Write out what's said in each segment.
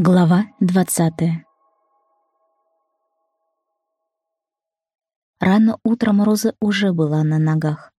Глава двадцатая Рано утром Роза уже была на ногах.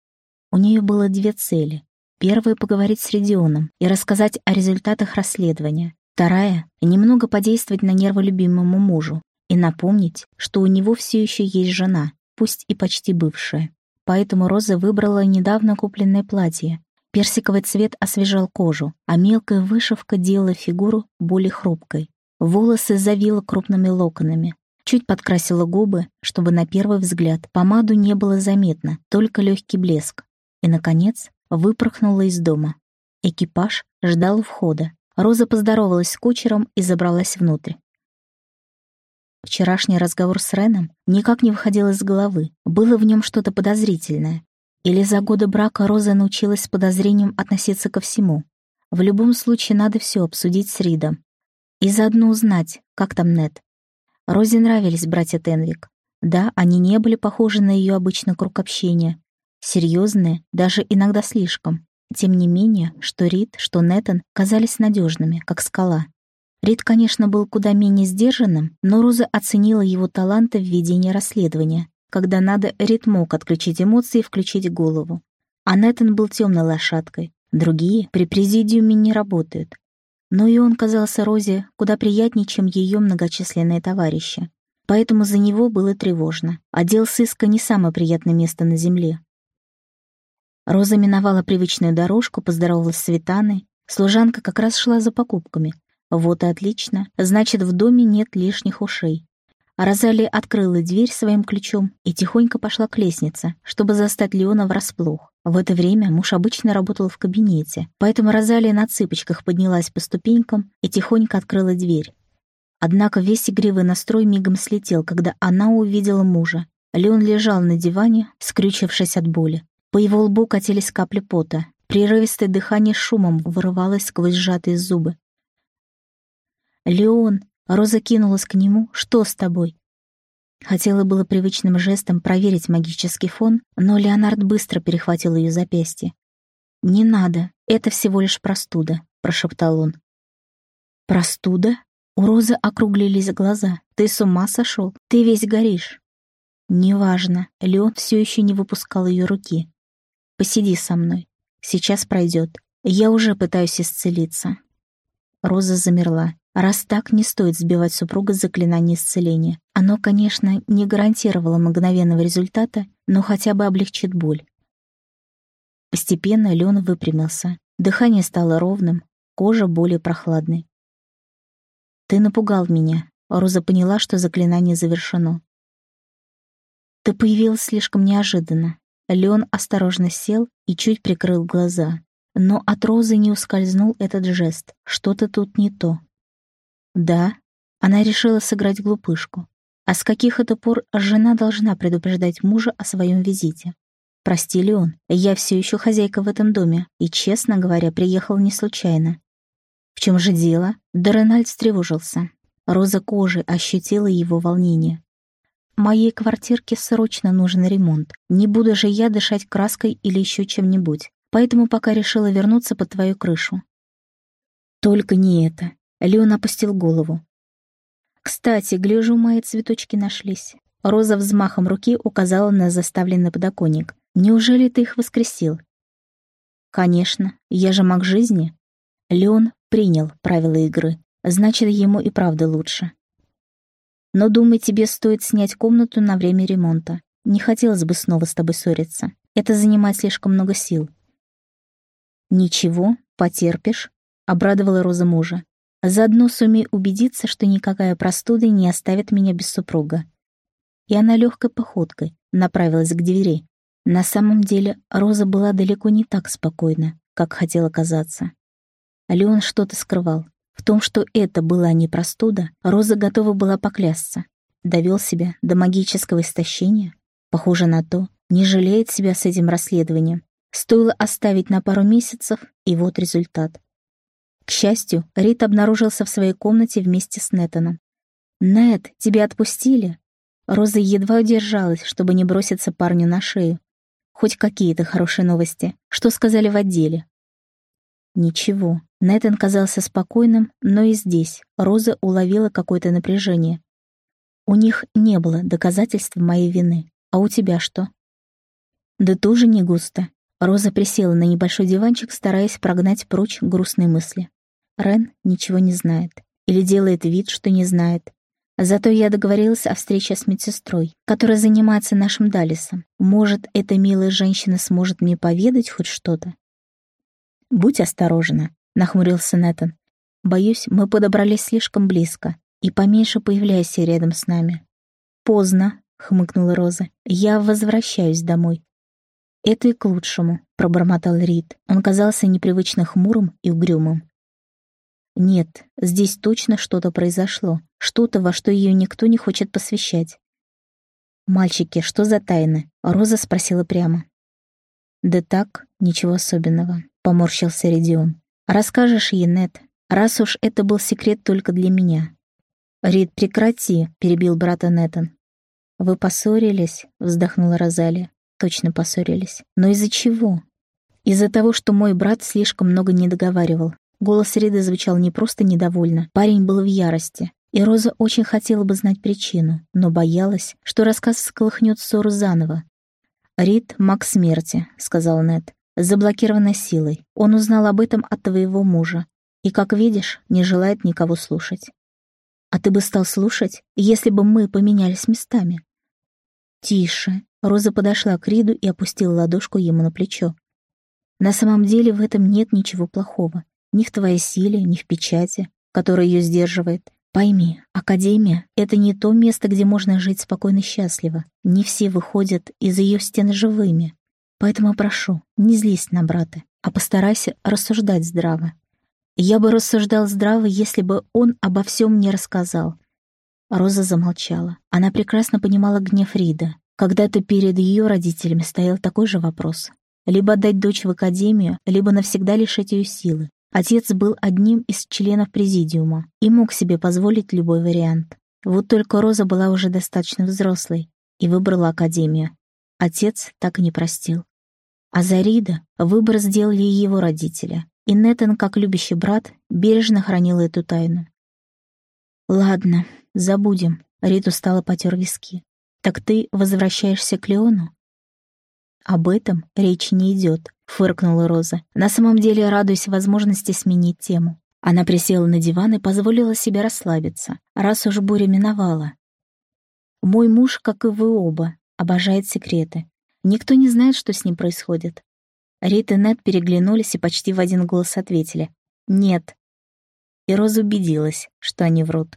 У нее было две цели. Первая — поговорить с Редионом и рассказать о результатах расследования. Вторая — немного подействовать на нервы любимому мужу и напомнить, что у него все еще есть жена, пусть и почти бывшая. Поэтому Роза выбрала недавно купленное платье, Персиковый цвет освежал кожу, а мелкая вышивка делала фигуру более хрупкой. Волосы завила крупными локонами. Чуть подкрасила губы, чтобы на первый взгляд помаду не было заметно, только легкий блеск. И, наконец, выпорхнула из дома. Экипаж ждал входа. Роза поздоровалась с кучером и забралась внутрь. Вчерашний разговор с Реном никак не выходил из головы. Было в нем что-то подозрительное. Или за годы брака Роза научилась с подозрением относиться ко всему. В любом случае надо все обсудить с Ридом. И заодно узнать, как там Нет. Розе нравились братья Тенвик. Да, они не были похожи на ее обычный круг общения. Серьезные, даже иногда слишком. Тем не менее, что Рид, что Нетан казались надежными, как скала. Рид, конечно, был куда менее сдержанным, но Роза оценила его таланты в ведении расследования, когда надо, Рит мог отключить эмоции и включить голову. А Нэтан был темной лошадкой. Другие при президиуме не работают. Но и он казался Розе куда приятнее, чем ее многочисленные товарищи. Поэтому за него было тревожно. Отдел сыска не самое приятное место на земле. Роза миновала привычную дорожку, поздоровалась с Светаной. Служанка как раз шла за покупками. Вот и отлично. Значит, в доме нет лишних ушей. Розалия открыла дверь своим ключом и тихонько пошла к лестнице, чтобы застать Леона врасплох. В это время муж обычно работал в кабинете, поэтому Розалия на цыпочках поднялась по ступенькам и тихонько открыла дверь. Однако весь игривый настрой мигом слетел, когда она увидела мужа. Леон лежал на диване, скрючившись от боли. По его лбу катились капли пота. Прерывистое дыхание шумом вырывалось сквозь сжатые зубы. «Леон!» Роза кинулась к нему. «Что с тобой?» Хотела было привычным жестом проверить магический фон, но Леонард быстро перехватил ее запястье. «Не надо, это всего лишь простуда», — прошептал он. «Простуда?» У Розы округлились глаза. «Ты с ума сошел? Ты весь горишь». «Неважно». Леон все еще не выпускал ее руки. «Посиди со мной. Сейчас пройдет. Я уже пытаюсь исцелиться». Роза замерла. Раз так, не стоит сбивать супруга с заклинания исцеления. Оно, конечно, не гарантировало мгновенного результата, но хотя бы облегчит боль. Постепенно Леон выпрямился. Дыхание стало ровным, кожа более прохладной. «Ты напугал меня», — Роза поняла, что заклинание завершено. «Ты появилась слишком неожиданно». Леон осторожно сел и чуть прикрыл глаза. Но от Розы не ускользнул этот жест. Что-то тут не то. Да, она решила сыграть глупышку. А с каких это пор жена должна предупреждать мужа о своем визите? Прости, Леон, я все еще хозяйка в этом доме, и, честно говоря, приехал не случайно. В чем же дело? Доренальд встревожился. Роза кожи ощутила его волнение. «Моей квартирке срочно нужен ремонт. Не буду же я дышать краской или еще чем-нибудь. Поэтому пока решила вернуться под твою крышу». «Только не это. Леон опустил голову. «Кстати, гляжу, мои цветочки нашлись». Роза взмахом руки указала на заставленный подоконник. «Неужели ты их воскресил?» «Конечно, я же маг жизни». Леон принял правила игры. Значит, ему и правда лучше. «Но, думаю, тебе стоит снять комнату на время ремонта. Не хотелось бы снова с тобой ссориться. Это занимает слишком много сил». «Ничего, потерпишь», — обрадовала Роза мужа. Заодно сумей убедиться, что никакая простуда не оставит меня без супруга. И она легкой походкой направилась к двери. На самом деле Роза была далеко не так спокойна, как хотела казаться. Леон что-то скрывал. В том, что это была не простуда, Роза готова была поклясться. Довел себя до магического истощения. Похоже на то, не жалеет себя с этим расследованием. Стоило оставить на пару месяцев, и вот результат. К счастью, Рит обнаружился в своей комнате вместе с Нетаном. «Нет, тебя отпустили?» Роза едва удержалась, чтобы не броситься парню на шею. Хоть какие-то хорошие новости. Что сказали в отделе? Ничего. Нэтан казался спокойным, но и здесь Роза уловила какое-то напряжение. У них не было доказательств моей вины. А у тебя что? Да тоже не густо. Роза присела на небольшой диванчик, стараясь прогнать прочь грустные мысли. Рен ничего не знает. Или делает вид, что не знает. Зато я договорилась о встрече с медсестрой, которая занимается нашим Далисом. Может, эта милая женщина сможет мне поведать хоть что-то? «Будь осторожна», — нахмурился Нэтан. «Боюсь, мы подобрались слишком близко, и поменьше появляйся рядом с нами». «Поздно», — хмыкнула Роза. «Я возвращаюсь домой». «Это и к лучшему», — пробормотал Рид. Он казался непривычно хмурым и угрюмым. «Нет, здесь точно что-то произошло, что-то, во что ее никто не хочет посвящать». «Мальчики, что за тайны?» — Роза спросила прямо. «Да так, ничего особенного», — поморщился Редион. «Расскажешь ей, Нет, раз уж это был секрет только для меня». «Рид, прекрати», — перебил брата Нетан. «Вы поссорились?» — вздохнула Розалия. «Точно поссорились. Но из-за чего?» «Из-за того, что мой брат слишком много не договаривал. Голос Рида звучал не просто недовольно, парень был в ярости. И Роза очень хотела бы знать причину, но боялась, что рассказ сколыхнет ссору заново, «Рид — маг смерти», — сказал Нед, — «заблокированной силой. Он узнал об этом от твоего мужа. И, как видишь, не желает никого слушать». «А ты бы стал слушать, если бы мы поменялись местами?» «Тише». Роза подошла к Риду и опустила ладошку ему на плечо. «На самом деле в этом нет ничего плохого. Ни в твоей силе, ни в печати, которая ее сдерживает. Пойми, Академия — это не то место, где можно жить спокойно и счастливо. Не все выходят из ее стен живыми. Поэтому прошу, не злись на брата, а постарайся рассуждать здраво. Я бы рассуждал здраво, если бы он обо всем не рассказал. Роза замолчала. Она прекрасно понимала гнев Рида. Когда-то перед ее родителями стоял такой же вопрос. Либо отдать дочь в академию, либо навсегда лишить ее силы. Отец был одним из членов президиума и мог себе позволить любой вариант. Вот только Роза была уже достаточно взрослой и выбрала академию. Отец так и не простил. А Зарида выбор сделали его родители, и Нетан, как любящий брат, бережно хранил эту тайну. «Ладно, забудем», — Рид устало потер виски. «Так ты возвращаешься к Леону?» «Об этом речи не идет», — фыркнула Роза. «На самом деле радуюсь возможности сменить тему». Она присела на диван и позволила себе расслабиться, раз уж буря миновала. «Мой муж, как и вы оба, обожает секреты. Никто не знает, что с ним происходит». Рит и Нед переглянулись и почти в один голос ответили. «Нет». И Роза убедилась, что они врут.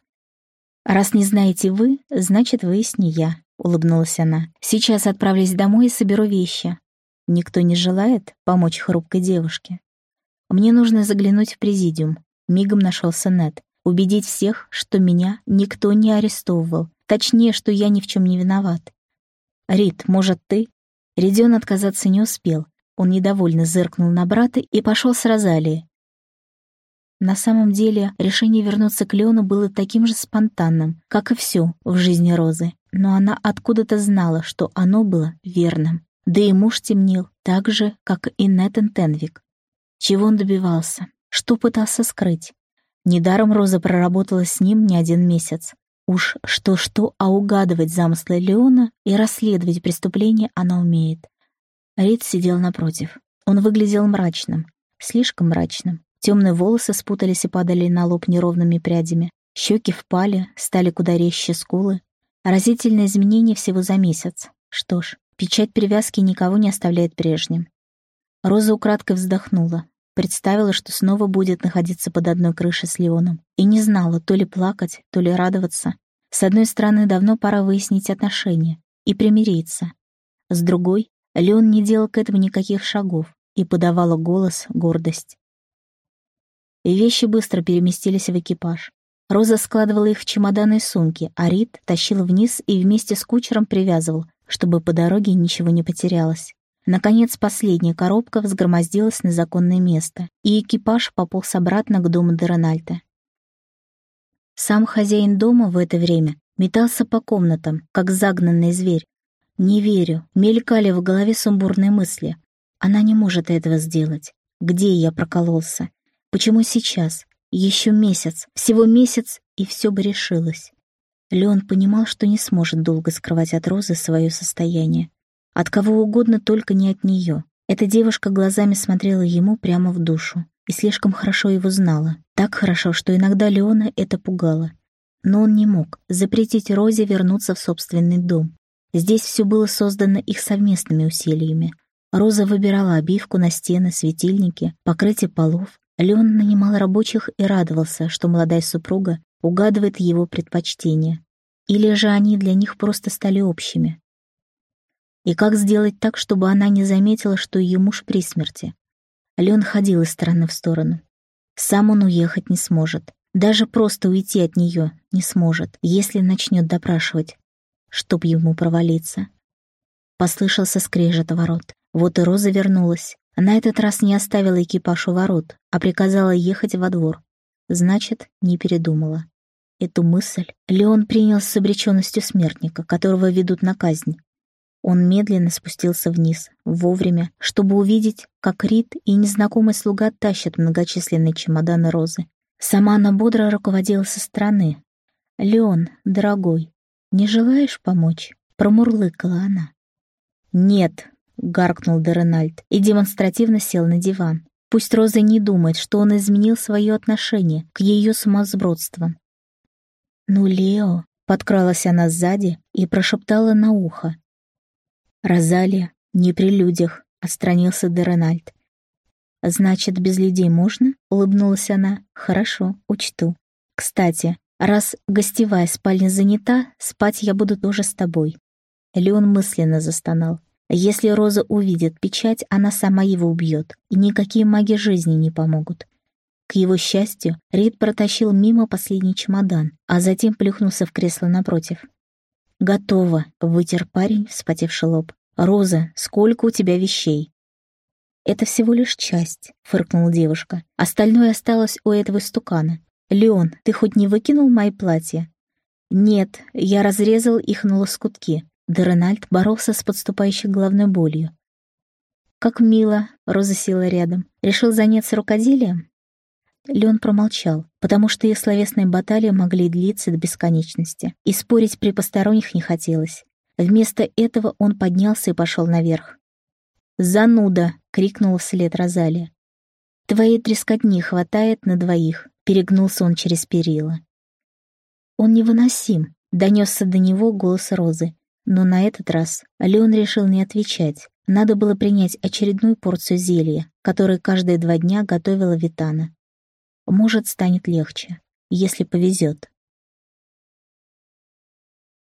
«Раз не знаете вы, значит, выясни я», — улыбнулась она. «Сейчас отправлюсь домой и соберу вещи. Никто не желает помочь хрупкой девушке. Мне нужно заглянуть в президиум. Мигом нашелся Нед. Убедить всех, что меня никто не арестовывал. Точнее, что я ни в чем не виноват. Рит, может, ты?» Ридион отказаться не успел. Он недовольно зыркнул на брата и пошел с Розалией. На самом деле, решение вернуться к Леону было таким же спонтанным, как и все в жизни Розы. Но она откуда-то знала, что оно было верным. Да и муж темнел, так же, как и Нэтан Тенвик. Чего он добивался? Что пытался скрыть? Недаром Роза проработала с ним не один месяц. Уж что-что, а угадывать замыслы Леона и расследовать преступления она умеет. Рид сидел напротив. Он выглядел мрачным, слишком мрачным. Темные волосы спутались и падали на лоб неровными прядями. Щеки впали, стали куда резче скулы. Разительное изменение всего за месяц. Что ж, печать привязки никого не оставляет прежним. Роза украдкой вздохнула. Представила, что снова будет находиться под одной крышей с Леоном. И не знала, то ли плакать, то ли радоваться. С одной стороны, давно пора выяснить отношения и примириться. С другой, Леон не делал к этому никаких шагов и подавала голос гордость вещи быстро переместились в экипаж. Роза складывала их в чемоданы и сумки, а Рид тащил вниз и вместе с кучером привязывал, чтобы по дороге ничего не потерялось. Наконец, последняя коробка взгромоздилась на законное место, и экипаж пополз обратно к дому Дерональта. Сам хозяин дома в это время метался по комнатам, как загнанный зверь. «Не верю», мелькали в голове сумбурные мысли. Она не может этого сделать. Где я прокололся? Почему сейчас? Еще месяц, всего месяц, и все бы решилось. Леон понимал, что не сможет долго скрывать от Розы свое состояние. От кого угодно, только не от нее. Эта девушка глазами смотрела ему прямо в душу и слишком хорошо его знала. Так хорошо, что иногда Леона это пугало. Но он не мог запретить Розе вернуться в собственный дом. Здесь все было создано их совместными усилиями. Роза выбирала обивку на стены, светильники, покрытие полов. Леон нанимал рабочих и радовался, что молодая супруга угадывает его предпочтения. Или же они для них просто стали общими. И как сделать так, чтобы она не заметила, что ее муж при смерти? Леон ходил из стороны в сторону. Сам он уехать не сможет. Даже просто уйти от нее не сможет, если начнет допрашивать, чтоб ему провалиться. Послышался скрежет ворот. Вот и Роза вернулась. На этот раз не оставила экипаж у ворот, а приказала ехать во двор. Значит, не передумала. Эту мысль Леон принял с обреченностью смертника, которого ведут на казнь. Он медленно спустился вниз, вовремя, чтобы увидеть, как Рид и незнакомый слуга тащат многочисленные чемоданы Розы. Сама она бодро руководила со стороны. «Леон, дорогой, не желаешь помочь?» — промурлыкала она. «Нет», — гаркнул Деренальд и демонстративно сел на диван. Пусть Роза не думает, что он изменил свое отношение к ее сумасбродствам. «Ну, Лео», — подкралась она сзади и прошептала на ухо, «Розалия, не при людях», — отстранился Дерональд. «Значит, без людей можно?» — улыбнулась она. «Хорошо, учту. Кстати, раз гостевая спальня занята, спать я буду тоже с тобой». Леон мысленно застонал. Если Роза увидит печать, она сама его убьет, и никакие маги жизни не помогут. К его счастью, Рид протащил мимо последний чемодан, а затем плюхнулся в кресло напротив. «Готово», — вытер парень вспотевший лоб. «Роза, сколько у тебя вещей?» «Это всего лишь часть», — фыркнула девушка. «Остальное осталось у этого стукана. Леон, ты хоть не выкинул мои платья?» «Нет, я разрезал их на лоскутки». Деренальд боролся с подступающей головной болью. «Как мило», — Роза села рядом. «Решил заняться рукоделием?» Леон промолчал, потому что их словесные баталии могли длиться до бесконечности, и спорить при посторонних не хотелось. Вместо этого он поднялся и пошел наверх. «Зануда!» — крикнула вслед Розалия. «Твоей трескотни хватает на двоих», — перегнулся он через перила. «Он невыносим», — донесся до него голос Розы. Но на этот раз Леон решил не отвечать. Надо было принять очередную порцию зелья, которое каждые два дня готовила Витана. Может, станет легче, если повезет.